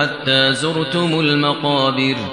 حَتَّىٰ زُرْتُمُ الْمَقَابِرَ.